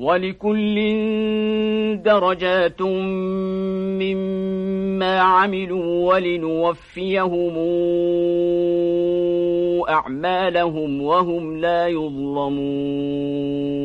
ولكل درجات مما عملوا ولنوفيهم أعمالهم وهم لا يظلمون